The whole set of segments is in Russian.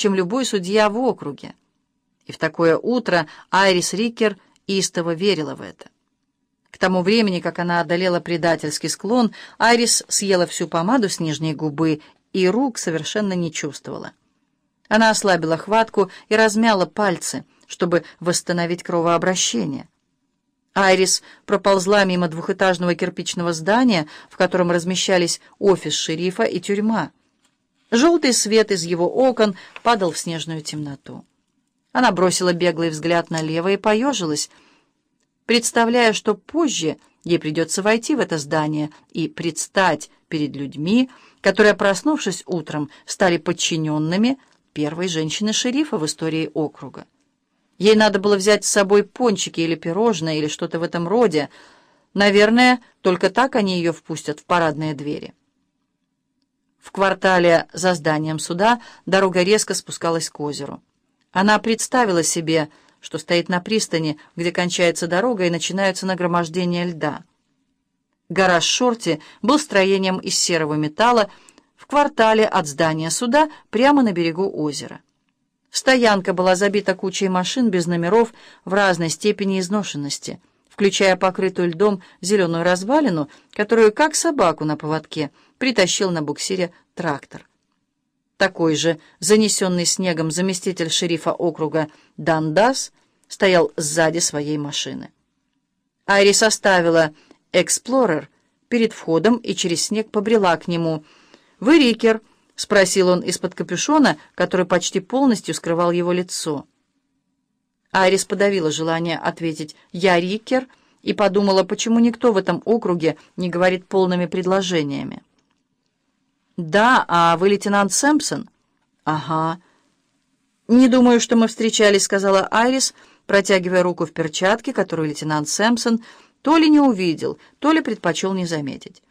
чем любой судья в округе. И в такое утро Айрис Рикер истово верила в это. К тому времени, как она одолела предательский склон, Айрис съела всю помаду с нижней губы и рук совершенно не чувствовала. Она ослабила хватку и размяла пальцы, чтобы восстановить кровообращение. Айрис проползла мимо двухэтажного кирпичного здания, в котором размещались офис шерифа и тюрьма. Желтый свет из его окон падал в снежную темноту. Она бросила беглый взгляд налево и поежилась, представляя, что позже ей придется войти в это здание и предстать перед людьми, которые, проснувшись утром, стали подчиненными первой женщины-шерифа в истории округа. Ей надо было взять с собой пончики или пирожное, или что-то в этом роде. Наверное, только так они ее впустят в парадные двери. В квартале за зданием суда дорога резко спускалась к озеру. Она представила себе, что стоит на пристани, где кончается дорога и начинаются нагромождения льда. Гараж Шорти был строением из серого металла в квартале от здания суда прямо на берегу озера. Стоянка была забита кучей машин без номеров в разной степени изношенности, включая покрытую льдом зеленую развалину, которую, как собаку на поводке, притащил на буксире трактор. Такой же, занесенный снегом заместитель шерифа округа Дандас, стоял сзади своей машины. Айрис оставила «Эксплорер» перед входом и через снег побрела к нему. «Вы Рикер?» — спросил он из-под капюшона, который почти полностью скрывал его лицо. Айрис подавила желание ответить «Я Рикер» и подумала, почему никто в этом округе не говорит полными предложениями. «Да, а вы лейтенант Сэмпсон?» «Ага». «Не думаю, что мы встречались», — сказала Айрис, протягивая руку в перчатке, которую лейтенант Сэмпсон то ли не увидел, то ли предпочел не заметить.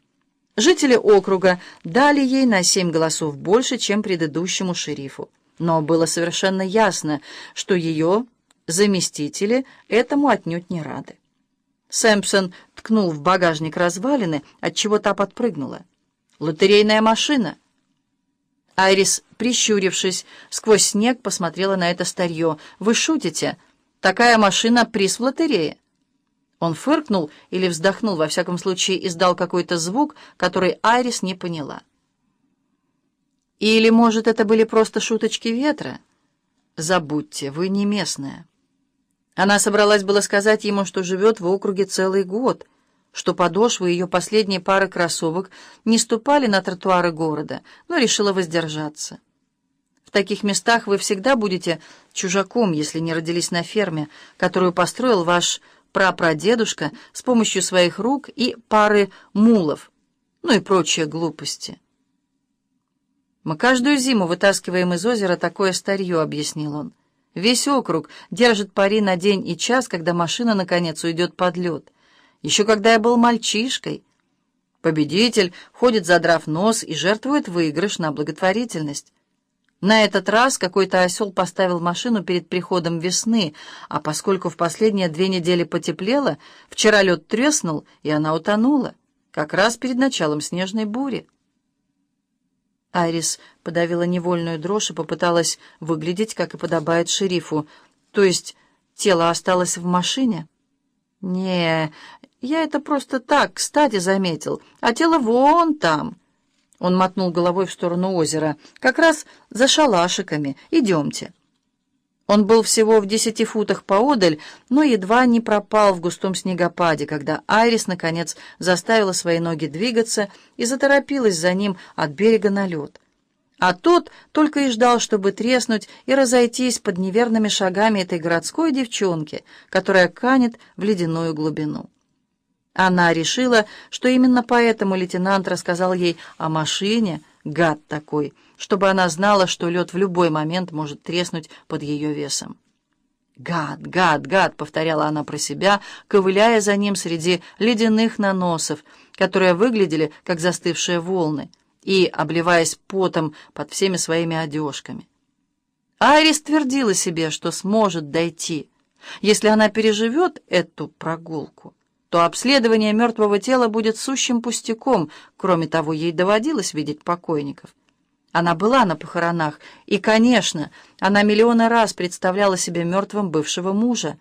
Жители округа дали ей на семь голосов больше, чем предыдущему шерифу. Но было совершенно ясно, что ее заместители этому отнюдь не рады. Сэмпсон ткнул в багажник развалины, отчего та подпрыгнула. «Лотерейная машина!» Айрис, прищурившись, сквозь снег посмотрела на это старье. «Вы шутите? Такая машина — приз в лотерее!» Он фыркнул или вздохнул, во всяком случае издал какой-то звук, который Айрис не поняла. Или, может, это были просто шуточки ветра? Забудьте, вы не местная. Она собралась было сказать ему, что живет в округе целый год, что подошвы ее последней пары кроссовок не ступали на тротуары города, но решила воздержаться. В таких местах вы всегда будете чужаком, если не родились на ферме, которую построил ваш прапрадедушка с помощью своих рук и пары мулов, ну и прочие глупости. «Мы каждую зиму вытаскиваем из озера такое старье», — объяснил он. «Весь округ держит пари на день и час, когда машина, наконец, уйдет под лед. Еще когда я был мальчишкой. Победитель ходит, задрав нос, и жертвует выигрыш на благотворительность. На этот раз какой-то осел поставил машину перед приходом весны, а поскольку в последние две недели потеплело, вчера лед треснул, и она утонула, как раз перед началом снежной бури. Айрис подавила невольную дрожь и попыталась выглядеть, как и подобает шерифу. То есть тело осталось в машине? Не, я это просто так, кстати, заметил, а тело вон там. Он мотнул головой в сторону озера. «Как раз за шалашиками. Идемте». Он был всего в десяти футах поодаль, но едва не пропал в густом снегопаде, когда Айрис, наконец, заставила свои ноги двигаться и заторопилась за ним от берега на лед. А тот только и ждал, чтобы треснуть и разойтись под неверными шагами этой городской девчонки, которая канет в ледяную глубину. Она решила, что именно поэтому лейтенант рассказал ей о машине, гад такой, чтобы она знала, что лед в любой момент может треснуть под ее весом. «Гад, гад, гад!» — повторяла она про себя, ковыляя за ним среди ледяных наносов, которые выглядели как застывшие волны, и обливаясь потом под всеми своими одежками. Айрис твердила себе, что сможет дойти, если она переживет эту прогулку то обследование мертвого тела будет сущим пустяком, кроме того, ей доводилось видеть покойников. Она была на похоронах, и, конечно, она миллионы раз представляла себе мертвым бывшего мужа,